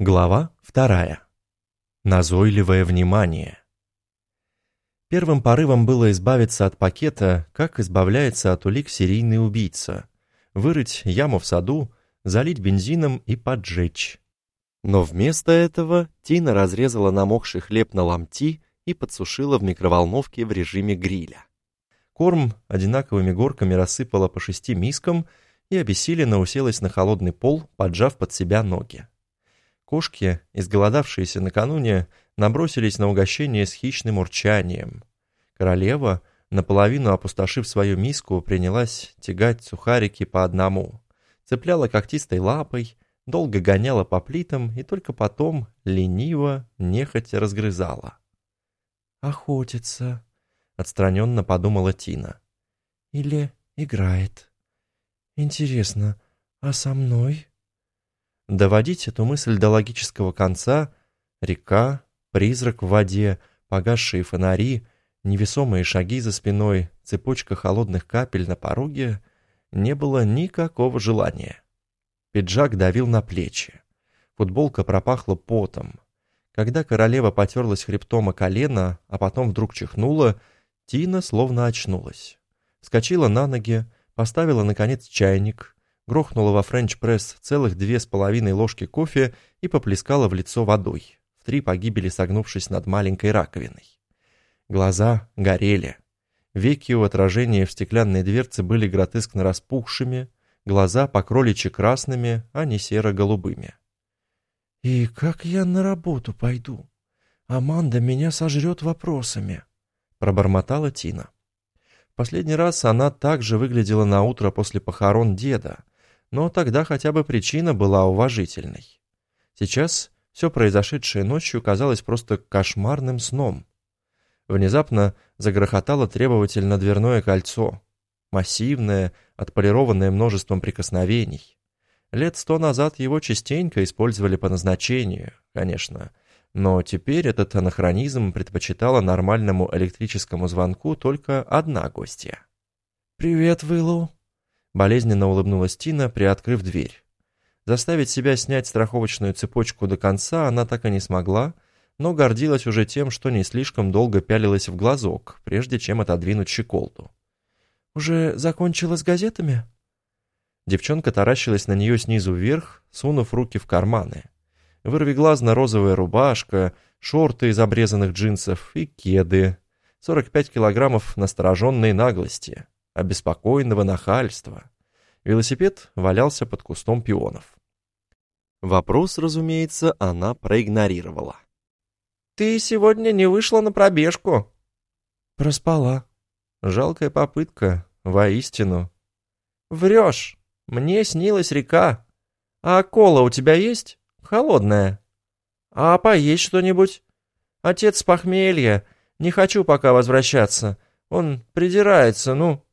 Глава вторая. Назойливое внимание. Первым порывом было избавиться от пакета, как избавляется от улик серийный убийца. Вырыть яму в саду, залить бензином и поджечь. Но вместо этого Тина разрезала намокший хлеб на ломти и подсушила в микроволновке в режиме гриля. Корм одинаковыми горками рассыпала по шести мискам и обессиленно уселась на холодный пол, поджав под себя ноги. Кошки, изголодавшиеся накануне, набросились на угощение с хищным урчанием. Королева, наполовину опустошив свою миску, принялась тягать сухарики по одному. Цепляла когтистой лапой, долго гоняла по плитам и только потом лениво, нехотя разгрызала. «Охотится», — отстраненно подумала Тина. «Или играет. Интересно, а со мной?» Доводить эту мысль до логического конца — река, призрак в воде, погасшие фонари, невесомые шаги за спиной, цепочка холодных капель на пороге — не было никакого желания. Пиджак давил на плечи. Футболка пропахла потом. Когда королева потерлась хребтом о колено, а потом вдруг чихнула, Тина словно очнулась. Вскочила на ноги, поставила, наконец, чайник — грохнула во френч-пресс целых две с половиной ложки кофе и поплескала в лицо водой, в три погибели согнувшись над маленькой раковиной. Глаза горели. Веки у отражения в стеклянной дверце были гротескно распухшими, глаза по кроличьи красными, а не серо-голубыми. «И как я на работу пойду? Аманда меня сожрет вопросами», — пробормотала Тина. Последний раз она также выглядела на утро после похорон деда, но тогда хотя бы причина была уважительной. Сейчас все произошедшее ночью казалось просто кошмарным сном. Внезапно загрохотало требовательно дверное кольцо. Массивное, отполированное множеством прикосновений. Лет сто назад его частенько использовали по назначению, конечно, но теперь этот анахронизм предпочитала нормальному электрическому звонку только одна гостья. «Привет, Виллоу», Болезненно улыбнулась Тина, приоткрыв дверь. Заставить себя снять страховочную цепочку до конца она так и не смогла, но гордилась уже тем, что не слишком долго пялилась в глазок, прежде чем отодвинуть щеколду. «Уже закончила с газетами?» Девчонка таращилась на нее снизу вверх, сунув руки в карманы. Вырвиглазно-розовая рубашка, шорты из обрезанных джинсов и кеды. 45 килограммов настороженной наглости обеспокоенного нахальства. Велосипед валялся под кустом пионов. Вопрос, разумеется, она проигнорировала. «Ты сегодня не вышла на пробежку?» «Проспала». Жалкая попытка, воистину. «Врешь. Мне снилась река. А кола у тебя есть? Холодная. А поесть что-нибудь? Отец похмелья. Не хочу пока возвращаться. Он придирается, ну...»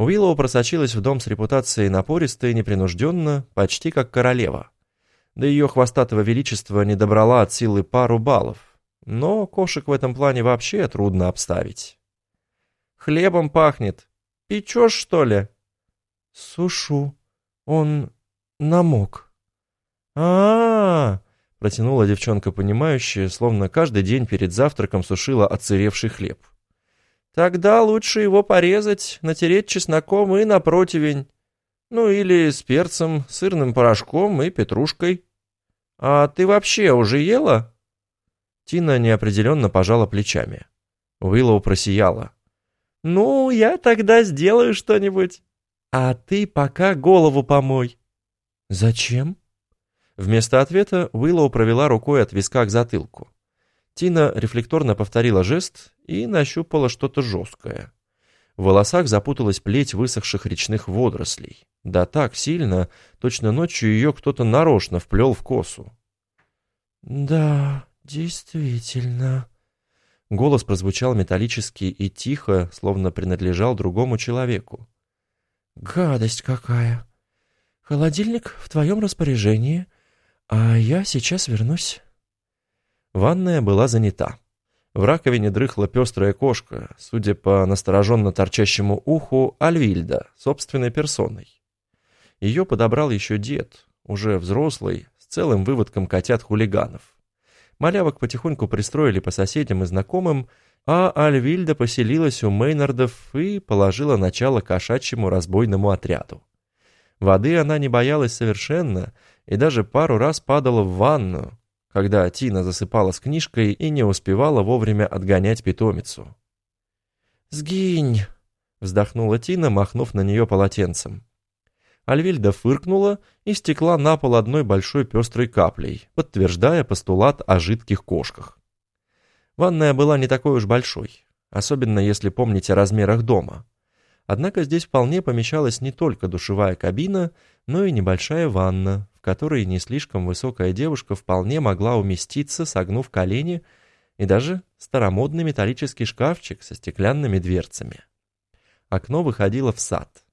Уиллоу просочилась в дом с репутацией напористой, непринужденно, почти как королева. До ее хвостатого величества не добрала от силы пару баллов. Но кошек в этом плане вообще трудно обставить. «Хлебом пахнет. Печешь, что ли?» «Сушу. Он намок». А-а-а! протянула девчонка понимающая, словно каждый день перед завтраком сушила отсыревший хлеб. Тогда лучше его порезать, натереть чесноком и на противень. Ну или с перцем, сырным порошком и петрушкой. А ты вообще уже ела? Тина неопределенно пожала плечами. Уиллоу просияла. «Ну, я тогда сделаю что-нибудь. А ты пока голову помой». «Зачем?» Вместо ответа Уиллоу провела рукой от виска к затылку. Тина рефлекторно повторила жест и нащупала что-то жесткое. В волосах запуталась плеть высохших речных водорослей. Да так сильно, точно ночью ее кто-то нарочно вплел в косу. «Да, действительно». Голос прозвучал металлически и тихо, словно принадлежал другому человеку. «Гадость какая! Холодильник в твоем распоряжении, а я сейчас вернусь». Ванная была занята. В раковине дрыхла пестрая кошка, судя по настороженно торчащему уху, Альвильда, собственной персоной. Ее подобрал еще дед, уже взрослый, с целым выводком котят-хулиганов. Малявок потихоньку пристроили по соседям и знакомым, а Альвильда поселилась у Мейнардов и положила начало кошачьему разбойному отряду. Воды она не боялась совершенно и даже пару раз падала в ванну, когда Тина засыпала с книжкой и не успевала вовремя отгонять питомицу. «Сгинь!» — вздохнула Тина, махнув на нее полотенцем. Альвильда фыркнула и стекла на пол одной большой пестрой каплей, подтверждая постулат о жидких кошках. Ванная была не такой уж большой, особенно если помнить о размерах дома. Однако здесь вполне помещалась не только душевая кабина, но и небольшая ванна, в которой не слишком высокая девушка вполне могла уместиться, согнув колени, и даже старомодный металлический шкафчик со стеклянными дверцами. Окно выходило в сад.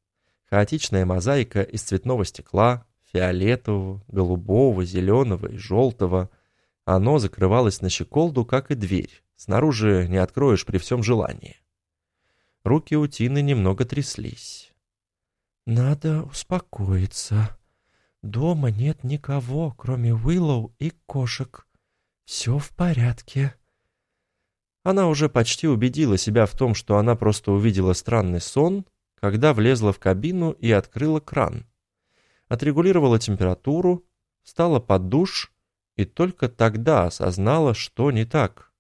Хаотичная мозаика из цветного стекла, фиолетового, голубого, зеленого и желтого. Оно закрывалось на щеколду, как и дверь. Снаружи не откроешь при всем желании. Руки у Тины немного тряслись. «Надо успокоиться. Дома нет никого, кроме Уиллоу и кошек. Все в порядке». Она уже почти убедила себя в том, что она просто увидела странный сон, когда влезла в кабину и открыла кран. Отрегулировала температуру, встала под душ и только тогда осознала, что не так.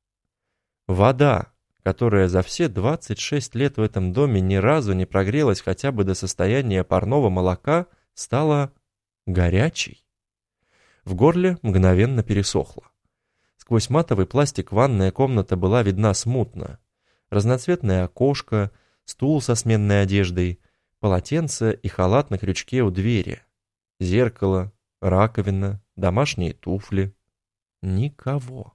Вода, которая за все 26 лет в этом доме ни разу не прогрелась хотя бы до состояния парного молока, стала горячей. В горле мгновенно пересохло. Сквозь матовый пластик ванная комната была видна смутно. Разноцветное окошко, стул со сменной одеждой, полотенце и халат на крючке у двери, зеркало, раковина, домашние туфли. Никого.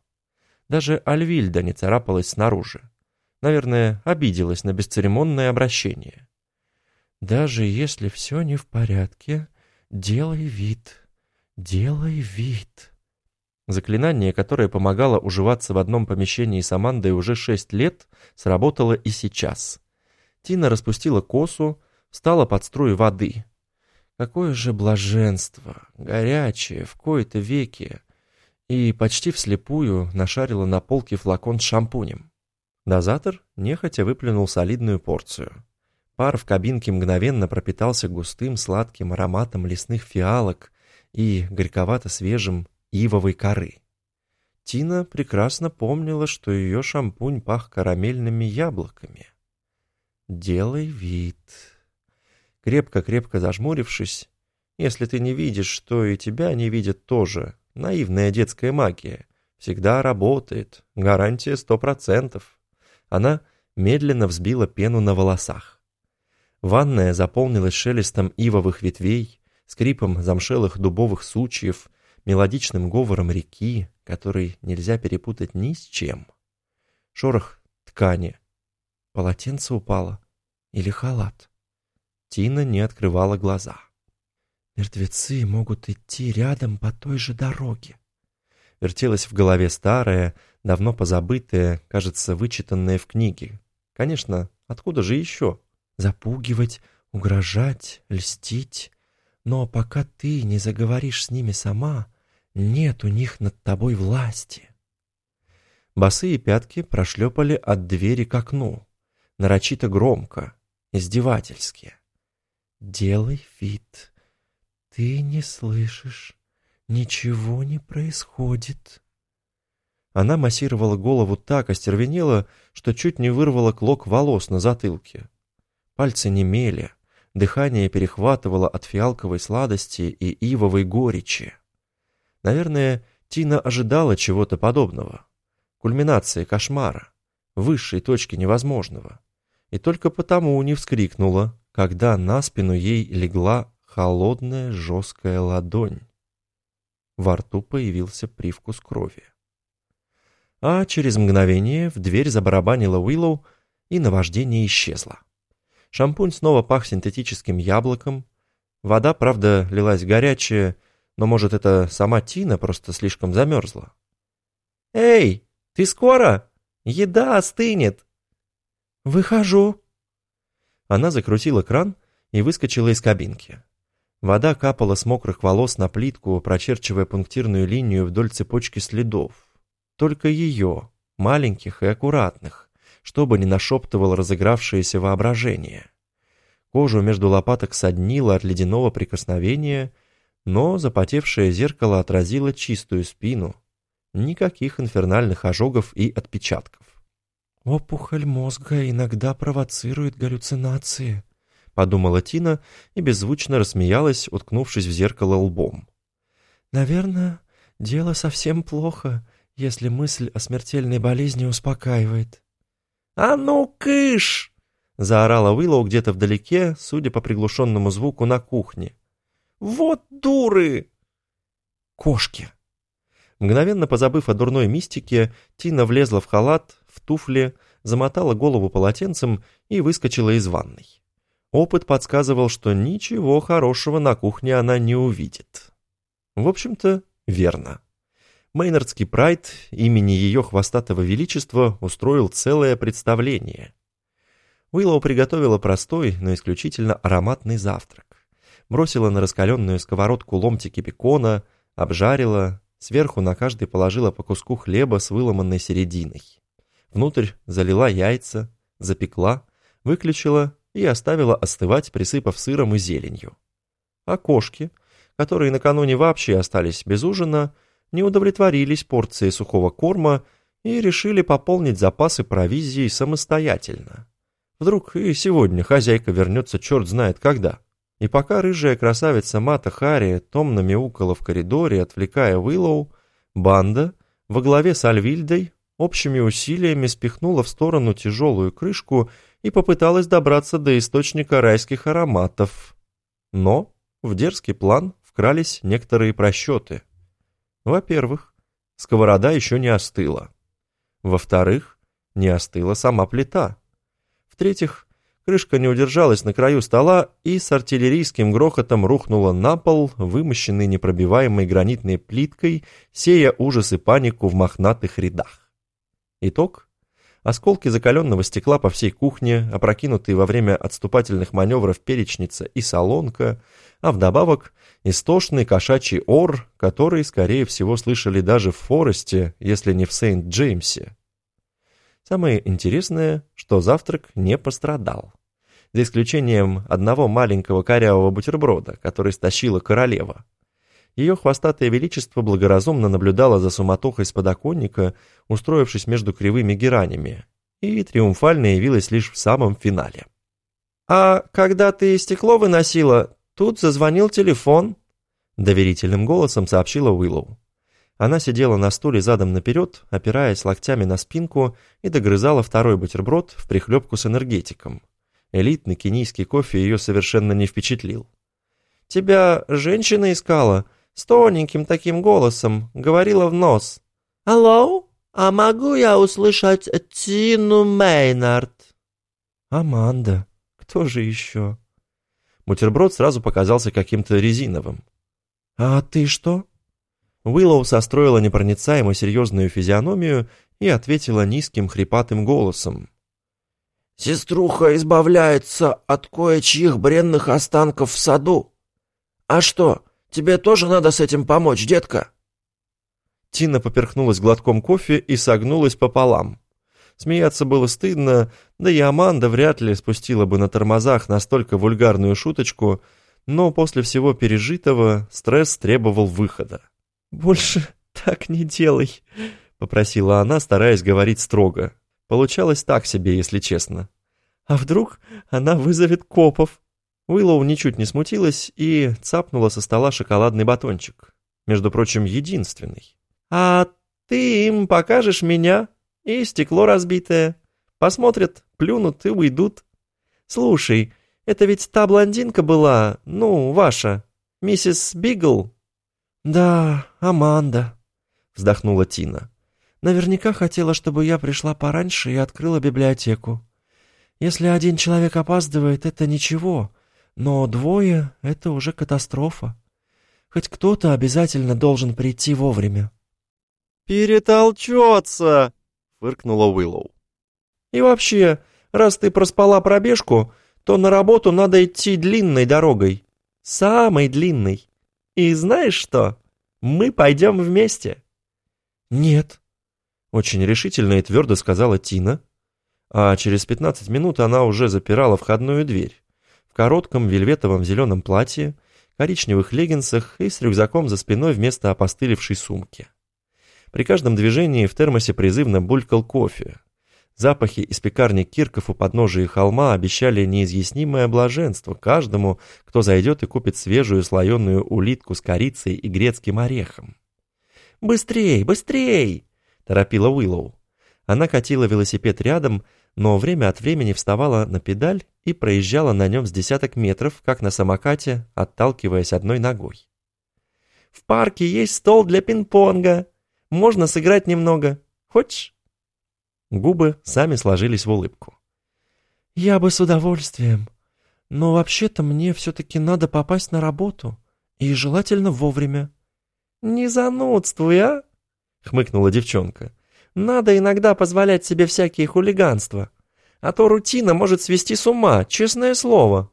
Даже Альвильда не царапалась снаружи. Наверное, обиделась на бесцеремонное обращение. «Даже если все не в порядке, делай вид, делай вид». Заклинание, которое помогало уживаться в одном помещении с Амандой уже шесть лет, сработало и сейчас. Тина распустила косу, встала под струи воды. Какое же блаженство, горячее, в кои-то веки. И почти вслепую нашарила на полке флакон с шампунем. Дозатор нехотя выплюнул солидную порцию. Пар в кабинке мгновенно пропитался густым сладким ароматом лесных фиалок и горьковато-свежим ивовой коры. Тина прекрасно помнила, что ее шампунь пах карамельными яблоками. «Делай вид». Крепко-крепко зажмурившись, если ты не видишь, что и тебя не видят тоже, наивная детская магия, всегда работает, гарантия сто процентов. Она медленно взбила пену на волосах. Ванная заполнилась шелестом ивовых ветвей, скрипом замшелых дубовых сучьев, мелодичным говором реки, который нельзя перепутать ни с чем. Шорох ткани. Полотенце упало. Или халат. Тина не открывала глаза. «Мертвецы могут идти рядом по той же дороге», Вертелась в голове старая, давно позабытая, кажется, вычитанная в книге. Конечно, откуда же еще? Запугивать, угрожать, льстить. Но пока ты не заговоришь с ними сама, нет у них над тобой власти. Босые пятки прошлепали от двери к окну, нарочито громко, издевательски. «Делай вид, ты не слышишь». Ничего не происходит. Она массировала голову так остервенела, что чуть не вырвала клок волос на затылке. Пальцы немели, дыхание перехватывало от фиалковой сладости и ивовой горечи. Наверное, Тина ожидала чего-то подобного. Кульминации кошмара, высшей точки невозможного. И только потому не вскрикнула, когда на спину ей легла холодная жесткая ладонь. Во рту появился привкус крови. А через мгновение в дверь забарабанила Уиллоу, и наваждение исчезло. Шампунь снова пах синтетическим яблоком. Вода, правда, лилась горячая, но, может, это сама Тина просто слишком замерзла. «Эй, ты скоро? Еда остынет!» «Выхожу!» Она закрутила кран и выскочила из кабинки. Вода капала с мокрых волос на плитку, прочерчивая пунктирную линию вдоль цепочки следов. Только ее, маленьких и аккуратных, чтобы не нашептывало разыгравшееся воображение. Кожу между лопаток соднило от ледяного прикосновения, но запотевшее зеркало отразило чистую спину. Никаких инфернальных ожогов и отпечатков. «Опухоль мозга иногда провоцирует галлюцинации», — подумала Тина и беззвучно рассмеялась, уткнувшись в зеркало лбом. «Наверное, дело совсем плохо, если мысль о смертельной болезни успокаивает». «А ну, кыш!» — заорала Уиллоу где-то вдалеке, судя по приглушенному звуку на кухне. «Вот дуры!» «Кошки!» Мгновенно позабыв о дурной мистике, Тина влезла в халат, в туфли, замотала голову полотенцем и выскочила из ванной. Опыт подсказывал, что ничего хорошего на кухне она не увидит. В общем-то, верно. Мейнардский прайд имени ее хвостатого величества устроил целое представление. Уиллоу приготовила простой, но исключительно ароматный завтрак. Бросила на раскаленную сковородку ломтики бекона, обжарила, Сверху на каждый положила по куску хлеба с выломанной серединой. Внутрь залила яйца, запекла, выключила и оставила остывать, присыпав сыром и зеленью. А кошки, которые накануне вообще остались без ужина, не удовлетворились порцией сухого корма и решили пополнить запасы провизии самостоятельно. Вдруг и сегодня хозяйка вернется черт знает когда. И пока рыжая красавица Мата Хари томно мяукала в коридоре, отвлекая Уиллоу, банда во главе с Альвильдой общими усилиями спихнула в сторону тяжелую крышку и попыталась добраться до источника райских ароматов. Но в дерзкий план вкрались некоторые просчеты. Во-первых, сковорода еще не остыла. Во-вторых, не остыла сама плита. В-третьих, Крышка не удержалась на краю стола и с артиллерийским грохотом рухнула на пол, вымощенный непробиваемой гранитной плиткой, сея ужас и панику в мохнатых рядах. Итог. Осколки закаленного стекла по всей кухне, опрокинутые во время отступательных маневров перечница и солонка, а вдобавок истошный кошачий ор, который, скорее всего, слышали даже в Форесте, если не в Сент-Джеймсе. Самое интересное, что завтрак не пострадал. За исключением одного маленького корявого бутерброда, который стащила королева. Ее хвостатое величество благоразумно наблюдало за суматохой с подоконника, устроившись между кривыми геранями, и триумфально явилась лишь в самом финале. «А когда ты стекло выносила, тут зазвонил телефон», — доверительным голосом сообщила Уиллоу. Она сидела на стуле задом наперед, опираясь локтями на спинку и догрызала второй бутерброд в прихлебку с энергетиком. Элитный кенийский кофе ее совершенно не впечатлил. «Тебя женщина искала, с тоненьким таким голосом, говорила в нос. «Алло, а могу я услышать Тину Мейнард?» «Аманда, кто же еще?» Бутерброд сразу показался каким-то резиновым. «А ты что?» Уиллоу состроила непроницаемо серьезную физиономию и ответила низким хрипатым голосом. «Сеструха избавляется от кое-чьих бренных останков в саду. А что, тебе тоже надо с этим помочь, детка?» Тина поперхнулась глотком кофе и согнулась пополам. Смеяться было стыдно, да и Аманда вряд ли спустила бы на тормозах настолько вульгарную шуточку, но после всего пережитого стресс требовал выхода. «Больше так не делай», — попросила она, стараясь говорить строго. Получалось так себе, если честно. «А вдруг она вызовет копов?» Уиллоу ничуть не смутилась и цапнула со стола шоколадный батончик. Между прочим, единственный. «А ты им покажешь меня и стекло разбитое. Посмотрят, плюнут и уйдут. Слушай, это ведь та блондинка была, ну, ваша, миссис Бигл?» «Да, Аманда», — вздохнула Тина. «Наверняка хотела, чтобы я пришла пораньше и открыла библиотеку. Если один человек опаздывает, это ничего, но двое — это уже катастрофа. Хоть кто-то обязательно должен прийти вовремя». «Перетолчется!» — фыркнула Уиллоу. «И вообще, раз ты проспала пробежку, то на работу надо идти длинной дорогой. Самый длинный. И знаешь что? Мы пойдем вместе. Нет. Очень решительно и твердо сказала Тина. А через 15 минут она уже запирала входную дверь. В коротком вельветовом зеленом платье, коричневых леггинсах и с рюкзаком за спиной вместо опостылевшей сумки. При каждом движении в термосе призывно булькал кофе. Запахи из пекарни Кирков у подножия холма обещали неизъяснимое блаженство каждому, кто зайдет и купит свежую слоеную улитку с корицей и грецким орехом. «Быстрей, быстрей!» — торопила Уиллоу. Она катила велосипед рядом, но время от времени вставала на педаль и проезжала на нем с десяток метров, как на самокате, отталкиваясь одной ногой. «В парке есть стол для пинг-понга. Можно сыграть немного. Хочешь?» Губы сами сложились в улыбку. «Я бы с удовольствием. Но вообще-то мне все-таки надо попасть на работу. И желательно вовремя». «Не занудствуй, а?» — хмыкнула девчонка. «Надо иногда позволять себе всякие хулиганства. А то рутина может свести с ума, честное слово».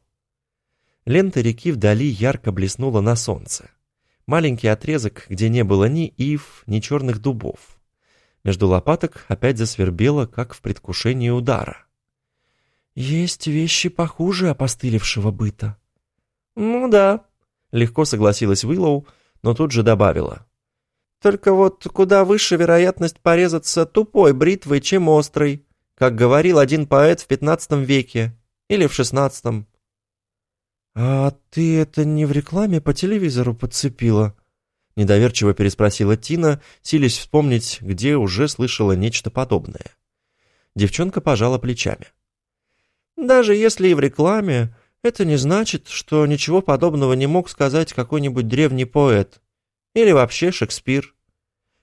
Лента реки вдали ярко блеснула на солнце. Маленький отрезок, где не было ни ив, ни черных дубов. Между лопаток опять засвербело, как в предвкушении удара. «Есть вещи похуже опостылевшего быта». «Ну да», — легко согласилась Уиллоу, но тут же добавила. «Только вот куда выше вероятность порезаться тупой бритвой, чем острой, как говорил один поэт в пятнадцатом веке или в шестнадцатом». «А ты это не в рекламе по телевизору подцепила?» Недоверчиво переспросила Тина, силясь вспомнить, где уже слышала нечто подобное. Девчонка пожала плечами. «Даже если и в рекламе, это не значит, что ничего подобного не мог сказать какой-нибудь древний поэт. Или вообще Шекспир.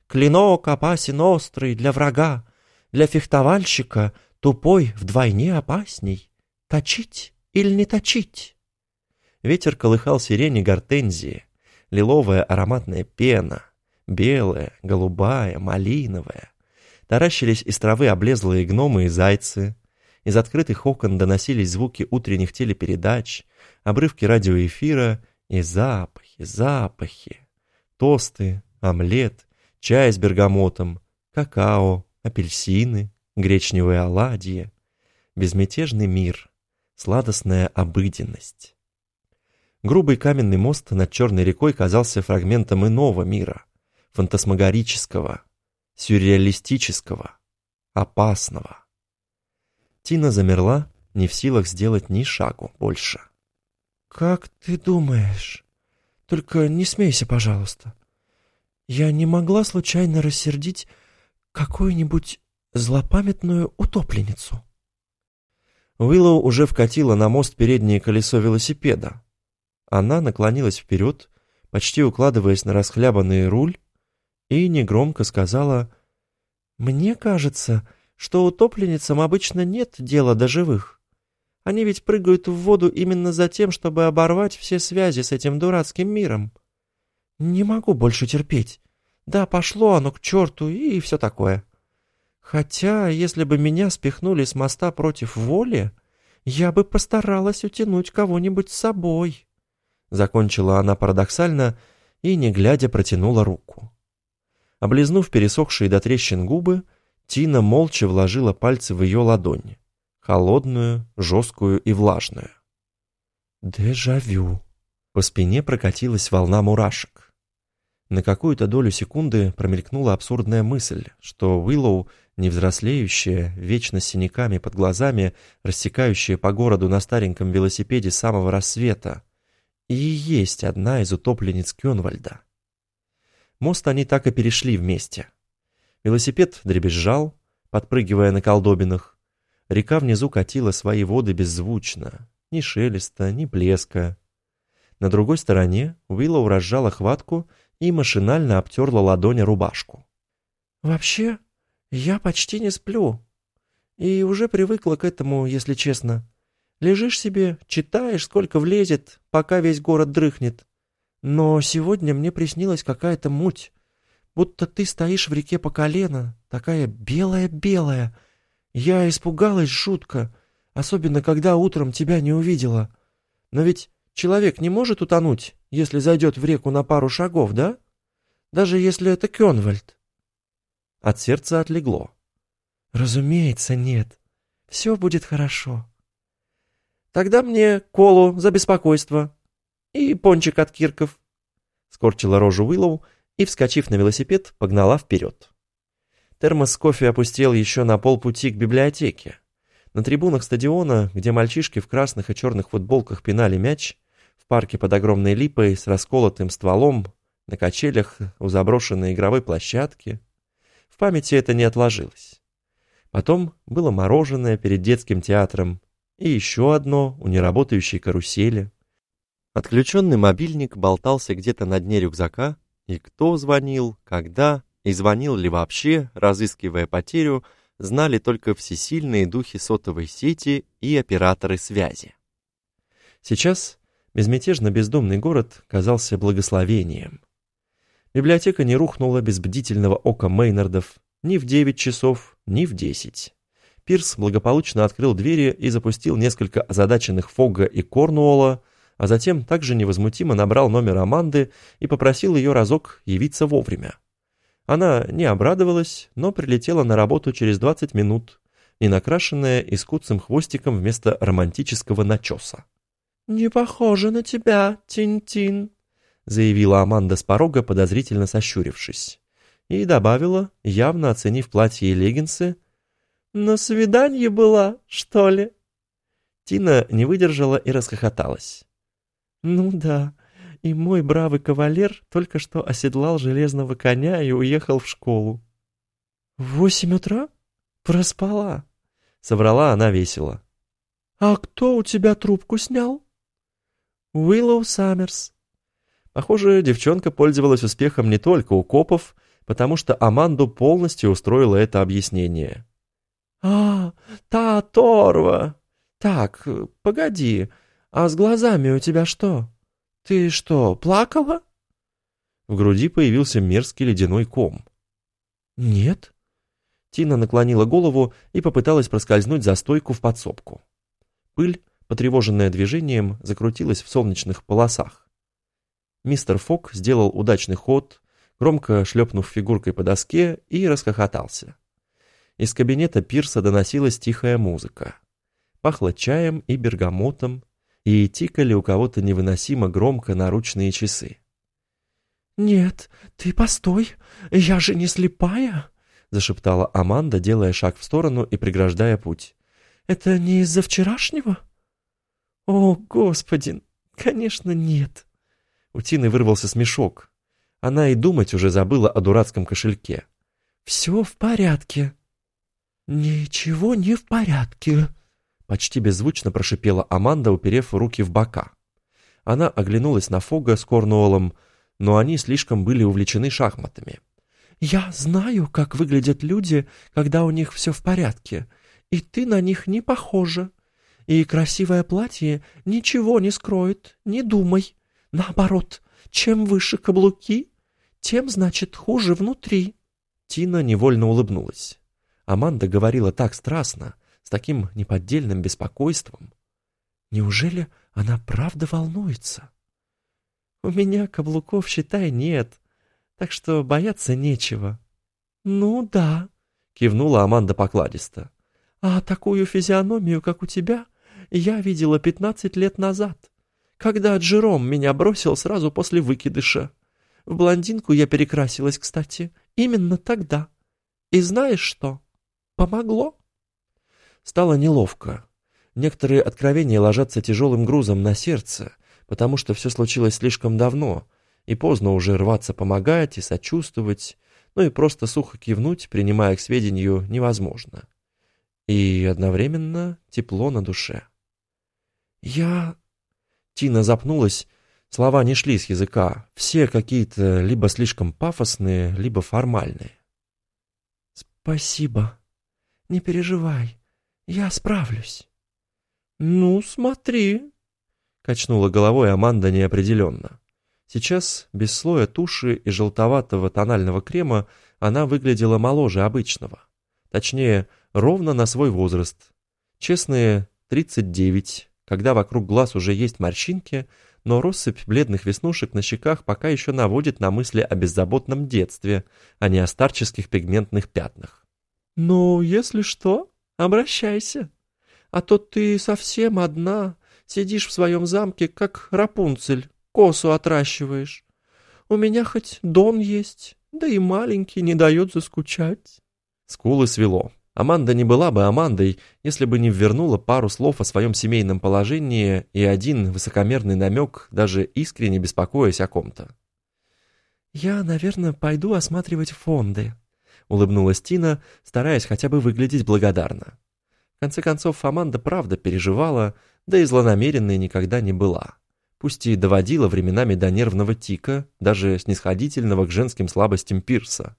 Клинок опасен острый для врага, для фехтовальщика тупой вдвойне опасней. Точить или не точить?» Ветер колыхал сирени гортензии, лиловая ароматная пена, белая, голубая, малиновая. Таращились из травы облезлые гномы и зайцы. Из открытых окон доносились звуки утренних телепередач, обрывки радиоэфира и запахи, запахи. Тосты, омлет, чай с бергамотом, какао, апельсины, гречневые оладьи. Безмятежный мир, сладостная обыденность. Грубый каменный мост над Черной рекой казался фрагментом иного мира, фантасмагорического, сюрреалистического, опасного. Тина замерла, не в силах сделать ни шагу больше. «Как ты думаешь? Только не смейся, пожалуйста. Я не могла случайно рассердить какую-нибудь злопамятную утопленницу?» Уиллоу уже вкатила на мост переднее колесо велосипеда, она наклонилась вперед, почти укладываясь на расхлябанный руль, и негромко сказала «Мне кажется, что утопленницам обычно нет дела до живых. Они ведь прыгают в воду именно за тем, чтобы оборвать все связи с этим дурацким миром. Не могу больше терпеть. Да, пошло оно к черту и все такое. Хотя, если бы меня спихнули с моста против воли, я бы постаралась утянуть кого-нибудь с собой». Закончила она парадоксально и, не глядя, протянула руку. Облизнув пересохшие до трещин губы, Тина молча вложила пальцы в ее ладонь, холодную, жесткую и влажную. «Дежавю!» По спине прокатилась волна мурашек. На какую-то долю секунды промелькнула абсурдная мысль, что Уиллоу, невзрослеющая, вечно с синяками под глазами, рассекающая по городу на стареньком велосипеде самого рассвета, и есть одна из утопленниц Кёнвальда. Мост они так и перешли вместе. Велосипед дребезжал, подпрыгивая на колдобинах. Река внизу катила свои воды беззвучно, ни шелеста, ни плеска. На другой стороне Уиллоу разжала хватку и машинально обтерла ладони рубашку. «Вообще, я почти не сплю. И уже привыкла к этому, если честно. Лежишь себе, читаешь, сколько влезет, пока весь город дрыхнет. Но сегодня мне приснилась какая-то муть. Будто ты стоишь в реке по колено, такая белая-белая. Я испугалась жутко, особенно когда утром тебя не увидела. Но ведь Человек не может утонуть, если зайдет в реку на пару шагов, да? Даже если это Кёнвальд. От сердца отлегло. Разумеется, нет. Все будет хорошо. Тогда мне колу за беспокойство. И пончик от кирков. Скорчила рожу Уиллоу и, вскочив на велосипед, погнала вперед. Термос кофе опустел еще на полпути к библиотеке. На трибунах стадиона, где мальчишки в красных и черных футболках пинали мяч, в парке под огромной липой с расколотым стволом, на качелях у заброшенной игровой площадки. В памяти это не отложилось. Потом было мороженое перед детским театром и еще одно у неработающей карусели. Отключенный мобильник болтался где-то на дне рюкзака, и кто звонил, когда и звонил ли вообще, разыскивая потерю, знали только всесильные духи сотовой сети и операторы связи. Сейчас безмятежно бездомный город казался благословением. Библиотека не рухнула без бдительного ока Мейнардов ни в девять часов, ни в десять. Пирс благополучно открыл двери и запустил несколько озадаченных Фогга и Корнуола, а затем также невозмутимо набрал номер Аманды и попросил ее разок явиться вовремя. Она не обрадовалась, но прилетела на работу через 20 минут, не накрашенная и с куцым хвостиком вместо романтического начеса. «Не похоже на тебя, Тин-Тин», — заявила Аманда с порога, подозрительно сощурившись. И добавила, явно оценив платье и леггинсы, «На свидании была, что ли?» Тина не выдержала и расхохоталась. «Ну да, и мой бравый кавалер только что оседлал железного коня и уехал в школу. «В восемь утра? Проспала», — соврала она весело. «А кто у тебя трубку снял?» «Уиллоу Саммерс». Похоже, девчонка пользовалась успехом не только у копов, потому что Аманду полностью устроило это объяснение. «А, та оторва! Так, погоди, а с глазами у тебя что?» «Ты что, плакала?» В груди появился мерзкий ледяной ком. «Нет». Тина наклонила голову и попыталась проскользнуть за стойку в подсобку. Пыль, потревоженная движением, закрутилась в солнечных полосах. Мистер Фок сделал удачный ход, громко шлепнув фигуркой по доске, и расхохотался. Из кабинета Пирса доносилась тихая музыка. Пахло чаем и бергамотом, и тикали у кого-то невыносимо громко наручные часы. «Нет, ты постой, я же не слепая!» зашептала Аманда, делая шаг в сторону и преграждая путь. «Это не из-за вчерашнего?» «О, господин, конечно, нет!» У Тины вырвался смешок. Она и думать уже забыла о дурацком кошельке. «Все в порядке». «Ничего не в порядке», Почти беззвучно прошипела Аманда, уперев руки в бока. Она оглянулась на Фога с Корнуоллом, но они слишком были увлечены шахматами. «Я знаю, как выглядят люди, когда у них все в порядке, и ты на них не похожа. И красивое платье ничего не скроет, не думай. Наоборот, чем выше каблуки, тем, значит, хуже внутри». Тина невольно улыбнулась. Аманда говорила так страстно, с таким неподдельным беспокойством. Неужели она правда волнуется? У меня каблуков, считай, нет, так что бояться нечего. Ну да, кивнула Аманда покладисто. А такую физиономию, как у тебя, я видела пятнадцать лет назад, когда Джером меня бросил сразу после выкидыша. В блондинку я перекрасилась, кстати, именно тогда. И знаешь что? Помогло. Стало неловко. Некоторые откровения ложатся тяжелым грузом на сердце, потому что все случилось слишком давно, и поздно уже рваться помогать и сочувствовать, ну и просто сухо кивнуть, принимая к сведению, невозможно. И одновременно тепло на душе. «Я...» Тина запнулась, слова не шли с языка, все какие-то либо слишком пафосные, либо формальные. «Спасибо. Не переживай. Я справлюсь. Ну, смотри, качнула головой Аманда неопределенно. Сейчас, без слоя туши и желтоватого тонального крема, она выглядела моложе обычного. Точнее, ровно на свой возраст. Честные 39, когда вокруг глаз уже есть морщинки, но россыпь бледных веснушек на щеках пока еще наводит на мысли о беззаботном детстве, а не о старческих пигментных пятнах. «Ну, если что, обращайся. А то ты совсем одна, сидишь в своем замке, как Рапунцель, косу отращиваешь. У меня хоть дон есть, да и маленький не дает заскучать». Скулы свело. Аманда не была бы Амандой, если бы не ввернула пару слов о своем семейном положении и один высокомерный намек, даже искренне беспокоясь о ком-то. «Я, наверное, пойду осматривать фонды», — улыбнулась Тина, стараясь хотя бы выглядеть благодарно. В конце концов, Аманда правда переживала, да и злонамеренной никогда не была. Пусть и доводила временами до нервного тика, даже снисходительного к женским слабостям Пирса.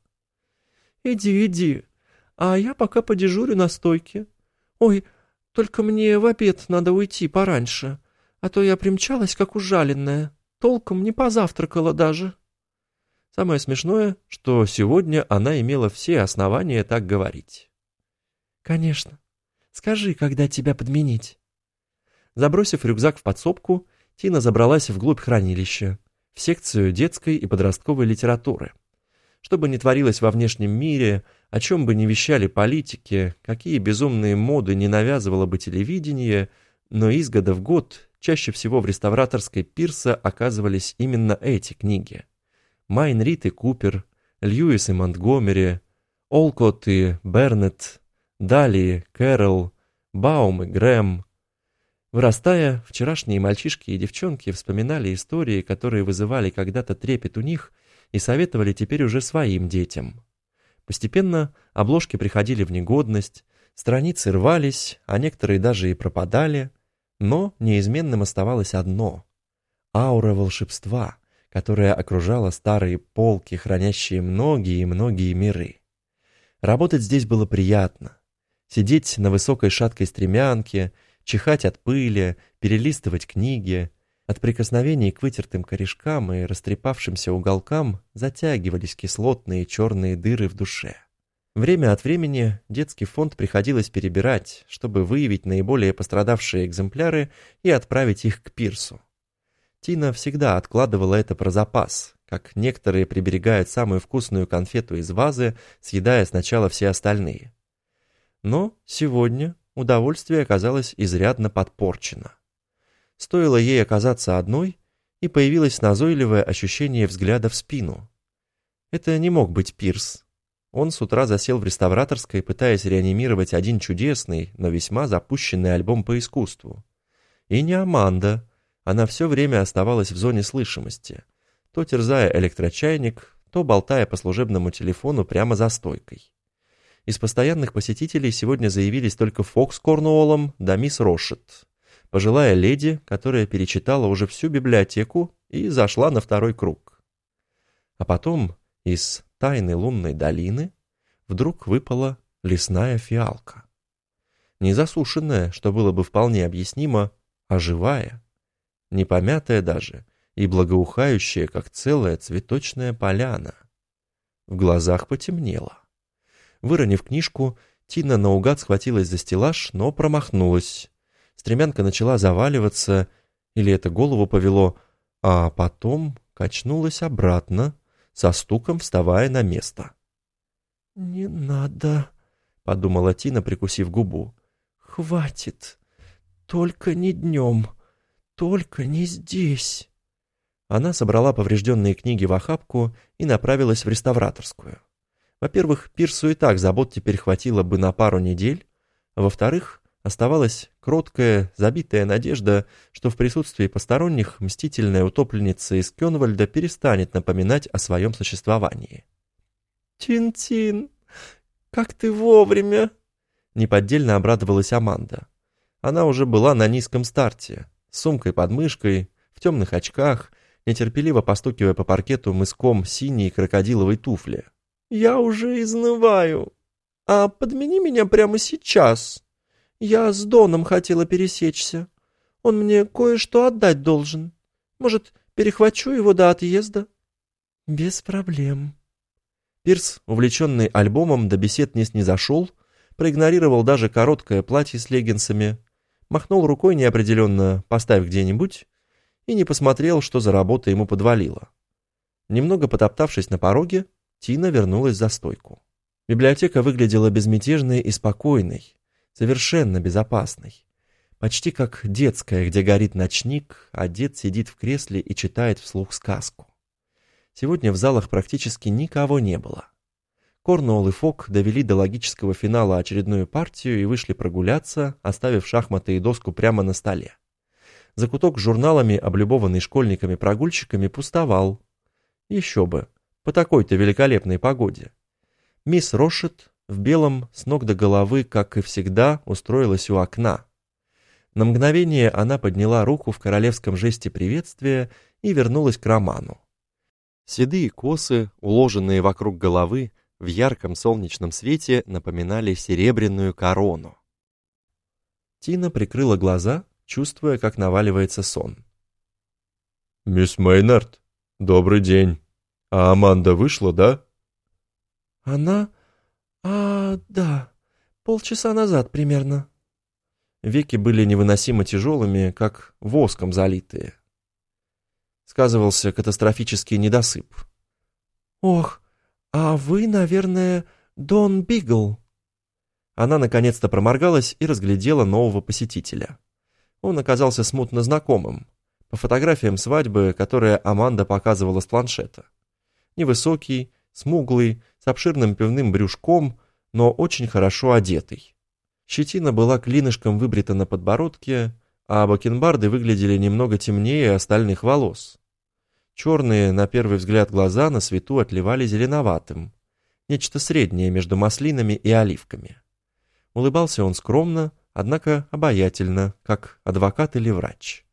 «Иди, иди», а я пока подежурю на стойке. Ой, только мне в обед надо уйти пораньше, а то я примчалась как ужаленная, толком не позавтракала даже». Самое смешное, что сегодня она имела все основания так говорить. «Конечно. Скажи, когда тебя подменить?» Забросив рюкзак в подсобку, Тина забралась вглубь хранилища, в секцию детской и подростковой литературы. Что бы ни творилось во внешнем мире, о чем бы ни вещали политики, какие безумные моды не навязывало бы телевидение, но из года в год чаще всего в реставраторской Пирса оказывались именно эти книги. Майн Рид и Купер, Льюис и Монтгомери, Олкотт и Бернетт, Даль, Кэрролл, Баум и Грэм. Вырастая, вчерашние мальчишки и девчонки вспоминали истории, которые вызывали когда-то трепет у них и советовали теперь уже своим детям. Постепенно обложки приходили в негодность, страницы рвались, а некоторые даже и пропадали, но неизменным оставалось одно — аура волшебства, которая окружала старые полки, хранящие многие и многие миры. Работать здесь было приятно. Сидеть на высокой шаткой стремянке, чихать от пыли, перелистывать книги — от прикосновений к вытертым корешкам и растрепавшимся уголкам затягивались кислотные черные дыры в душе. Время от времени детский фонд приходилось перебирать, чтобы выявить наиболее пострадавшие экземпляры и отправить их к пирсу. Тина всегда откладывала это про запас, как некоторые приберегают самую вкусную конфету из вазы, съедая сначала все остальные. Но сегодня удовольствие оказалось изрядно подпорчено. Стоило ей оказаться одной, и появилось назойливое ощущение взгляда в спину. Это не мог быть Пирс. Он с утра засел в реставраторской, пытаясь реанимировать один чудесный, но весьма запущенный альбом по искусству. И не Аманда. Она все время оставалась в зоне слышимости, то терзая электрочайник, то болтая по служебному телефону прямо за стойкой. Из постоянных посетителей сегодня заявились только Фокс Корнуоллом да мисс Рошет, пожилая леди, которая перечитала уже всю библиотеку и зашла на второй круг. А потом из тайной лунной долины вдруг выпала лесная фиалка. Не засушенная, что было бы вполне объяснимо, а живая, не помятая даже и благоухающая, как целая цветочная поляна. В глазах потемнело. Выронив книжку, Тина наугад схватилась за стеллаж, но промахнулась. Стремянка начала заваливаться, или это голову повело, а потом качнулась обратно, со стуком вставая на место. «Не надо», — подумала Тина, прикусив губу. «Хватит. Только не днем. Только не здесь». Она собрала поврежденные книги в охапку и направилась в реставраторскую. Во-первых, Пирсу и так забот теперь хватило бы на пару недель, во-вторых, Оставалась кроткая, забитая надежда, что в присутствии посторонних мстительная утопленница из Кёнвальда перестанет напоминать о своем существовании. «Тин-Тин, как ты вовремя!» Неподдельно обрадовалась Аманда. Она уже была на низком старте, с сумкой под мышкой, в темных очках, нетерпеливо постукивая по паркету мыском синей крокодиловой туфли. «Я уже изнываю. А подмени меня прямо сейчас!» Я с Доном хотела пересечься. Он мне кое-что отдать должен. Может, перехвачу его до отъезда?» «Без проблем». Пирс, увлеченный альбомом, до бесед не снизошел, проигнорировал даже короткое платье с леггинсами, махнул рукой неопределенно «поставь где-нибудь» и не посмотрел, что за работа ему подвалила. Немного потоптавшись на пороге, Тина вернулась за стойку. Библиотека выглядела безмятежной и спокойной, совершенно безопасной. Почти как детская, где горит ночник, а дед сидит в кресле и читает вслух сказку. Сегодня в залах практически никого не было. Корнуолл и Фок довели до логического финала очередную партию и вышли прогуляться, оставив шахматы и доску прямо на столе. Закуток с журналами, облюбованный школьниками-прогульщиками, пустовал. Еще бы, по такой-то великолепной погоде. Мисс Рошет в белом с ног до головы, как и всегда, устроилась у окна. На мгновение она подняла руку в королевском жесте приветствия и вернулась к роману. Седые косы, уложенные вокруг головы, в ярком солнечном свете напоминали серебряную корону. Тина прикрыла глаза, чувствуя, как наваливается сон. «Мисс Мейнард, добрый день. А Аманда вышла, да?» «Она? А, да. Полчаса назад примерно». Веки были невыносимо тяжелыми, как воском залитые. Сказывался катастрофический недосып. «Ох, «А вы, наверное, Дон Бигл?» Она наконец-то проморгалась и разглядела нового посетителя. Он оказался смутно знакомым, по фотографиям свадьбы, которые Аманда показывала с планшета. Невысокий, смуглый, с обширным пивным брюшком, но очень хорошо одетый. Щетина была клинышком выбрита на подбородке, а бакенбарды выглядели немного темнее остальных волос. Черные, на первый взгляд, глаза на свету отливали зеленоватым. Нечто среднее между маслинами и оливками. Улыбался он скромно, однако обаятельно, как адвокат или врач.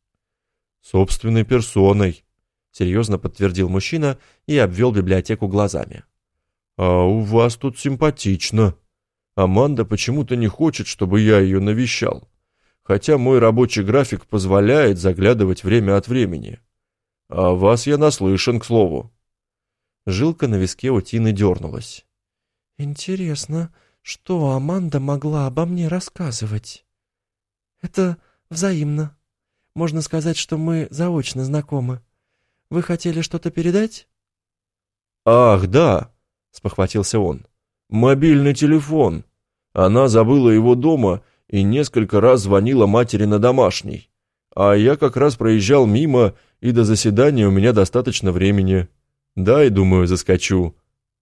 «Собственной персоной», — серьезно подтвердил мужчина и обвел библиотеку глазами. «А у вас тут симпатично. Аманда почему-то не хочет, чтобы я ее навещал, хотя мой рабочий график позволяет заглядывать время от времени. «А вас я наслышан, к слову». Жилка на виске у Тины дернулась. «Интересно, что Аманда могла обо мне рассказывать?» «Это взаимно. Можно сказать, что мы заочно знакомы. Вы хотели что-то передать?» «Ах, да!» — спохватился он. «Мобильный телефон. Она забыла его дома и несколько раз звонила матери на домашний. А я как раз проезжал мимо и до заседания у меня достаточно времени. Да, и думаю, заскочу.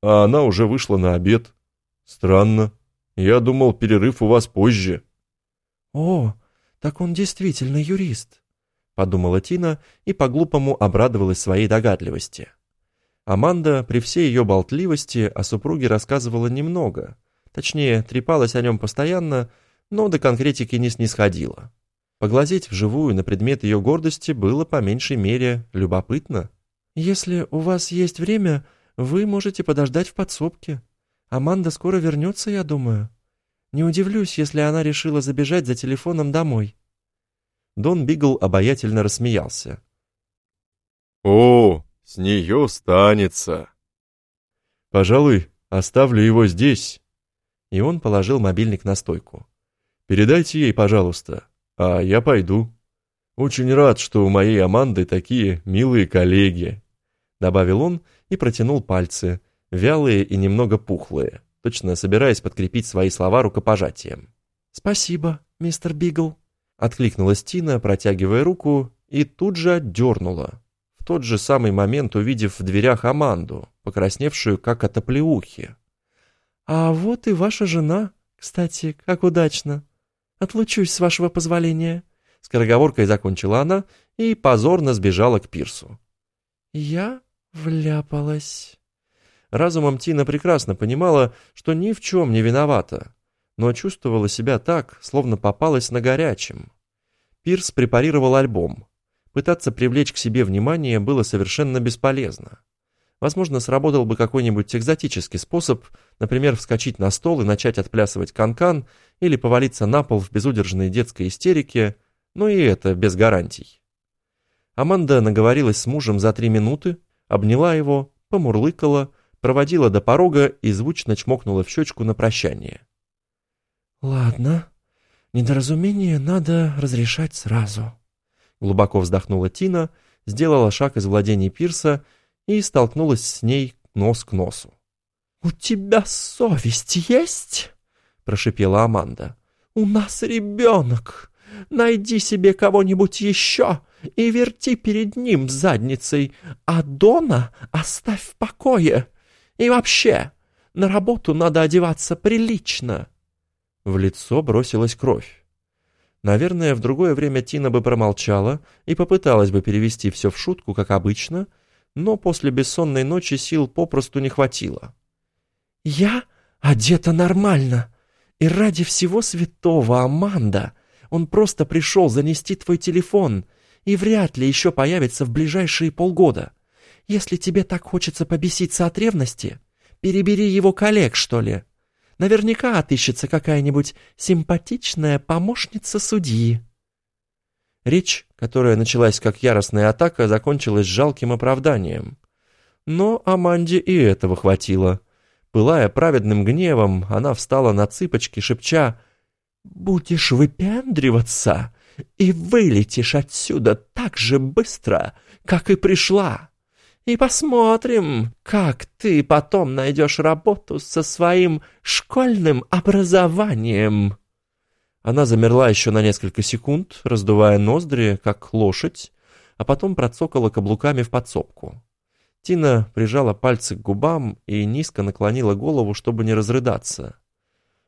А она уже вышла на обед. Странно. Я думал, перерыв у вас позже. О, так он действительно юрист, подумала Тина и по-глупому обрадовалась своей догадливости. Аманда при всей ее болтливости о супруге рассказывала немного. Точнее, трепалась о нем постоянно, но до конкретики не снисходила. Поглазеть вживую на предмет ее гордости было по меньшей мере любопытно. «Если у вас есть время, вы можете подождать в подсобке. Аманда скоро вернется, я думаю. Не удивлюсь, если она решила забежать за телефоном домой». Дон Бигл обаятельно рассмеялся. «О, с нее станется!» «Пожалуй, оставлю его здесь». И он положил мобильник на стойку. «Передайте ей, пожалуйста, а я пойду. Очень рад, что у моей Аманды такие милые коллеги», добавил он и протянул пальцы, вялые и немного пухлые, точно собираясь подкрепить свои слова рукопожатием. «Спасибо, мистер Бигл», откликнулась Тина, протягивая руку, и тут же отдернула, в тот же самый момент увидев в дверях Аманду, покрасневшую как от оплеухи. «А вот и ваша жена, кстати, как удачно. Отлучусь, с вашего позволения». Скороговоркой закончила она и позорно сбежала к пирсу. «Я вляпалась». Разумом Тина прекрасно понимала, что ни в чем не виновата, но чувствовала себя так, словно попалась на горячем. Пирс препарировал альбом. Пытаться привлечь к себе внимание было совершенно бесполезно. Возможно, сработал бы какой-нибудь экзотический способ, например, вскочить на стол и начать отплясывать канкан или повалиться на пол в безудержной детской истерике, но и это без гарантий. Аманда наговорилась с мужем за три минуты, обняла его, помурлыкала, проводила до порога и звучно чмокнула в щечку на прощание. «Ладно, недоразумение надо разрешать сразу. Глубоко вздохнула Тина, сделала шаг из владений Пирса и столкнулась с ней нос к носу. «У тебя совесть есть?» — прошипела Аманда. «У нас ребенок. Найди себе кого-нибудь еще и верти перед ним задницей, а Дона оставь в покое. И вообще, на работу надо одеваться прилично». В лицо бросилась кровь. Наверное, в другое время Тина бы промолчала и попыталась бы перевести все в шутку, как обычно, но после бессонной ночи сил попросту не хватило. «Я одета нормально, и ради всего святого, Аманда, он просто пришел занести твой телефон и вряд ли еще появится в ближайшие полгода. Если тебе так хочется побеситься от ревности, перебери его коллег, что ли». Наверняка отыщется какая-нибудь симпатичная помощница судьи. Речь, которая началась как яростная атака, закончилась жалким оправданием. Но Аманде и этого хватило. Пылая праведным гневом, она встала на цыпочки, шепча «Будешь выпендриваться и вылетишь отсюда так же быстро, как и пришла» и посмотрим, как ты потом найдешь работу со своим школьным образованием». Она замерла еще на несколько секунд, раздувая ноздри, как лошадь, а потом процокала каблуками в подсобку. Тина прижала пальцы к губам и низко наклонила голову, чтобы не разрыдаться.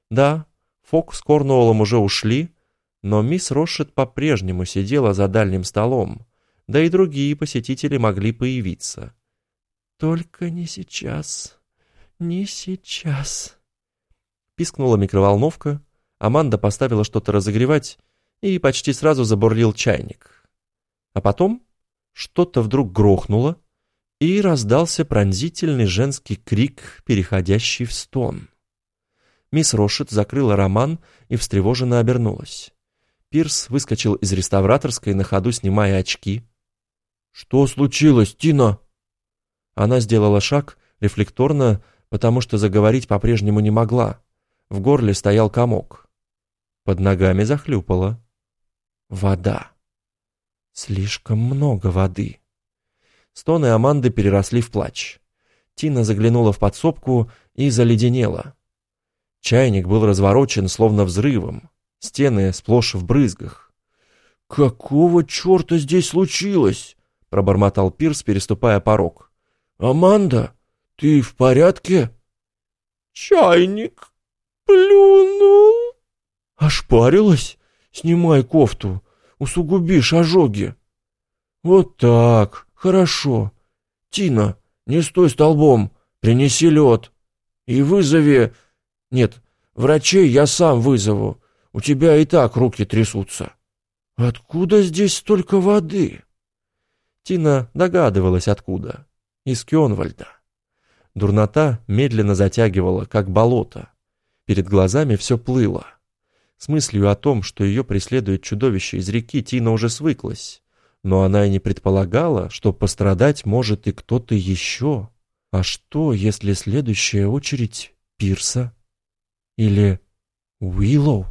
Да, Фок с Корнуоллом уже ушли, но мисс Рошет по-прежнему сидела за дальним столом, да и другие посетители могли появиться. «Только не сейчас, не сейчас», — пискнула микроволновка, Аманда поставила что-то разогревать, и почти сразу забурлил чайник. А потом что-то вдруг грохнуло, и раздался пронзительный женский крик, переходящий в стон. Мисс Рошет закрыла роман и встревоженно обернулась. Пирс выскочил из реставраторской, на ходу снимая очки, «Что случилось, Тина?» Она сделала шаг, рефлекторно, потому что заговорить по-прежнему не могла. В горле стоял комок. Под ногами захлюпала. Вода. Слишком много воды. Стоны Аманды переросли в плач. Тина заглянула в подсобку и заледенела. Чайник был разворочен, словно взрывом. Стены сплошь в брызгах. «Какого черта здесь случилось?» пробормотал Пирс, переступая порог. «Аманда, ты в порядке?» «Чайник плюнул». «Ошпарилась? Снимай кофту, усугубишь ожоги». «Вот так, хорошо. Тина, не стой столбом, принеси лед. И вызови... Нет, врачей я сам вызову. У тебя и так руки трясутся». «Откуда здесь столько воды?» Тина догадывалась откуда. Из Кёнвальда. Дурнота медленно затягивала, как болото. Перед глазами все плыло. С мыслью о том, что ее преследует чудовище из реки, Тина уже свыклась. Но она и не предполагала, что пострадать может и кто-то еще. А что, если следующая очередь Пирса? Или Уиллоу?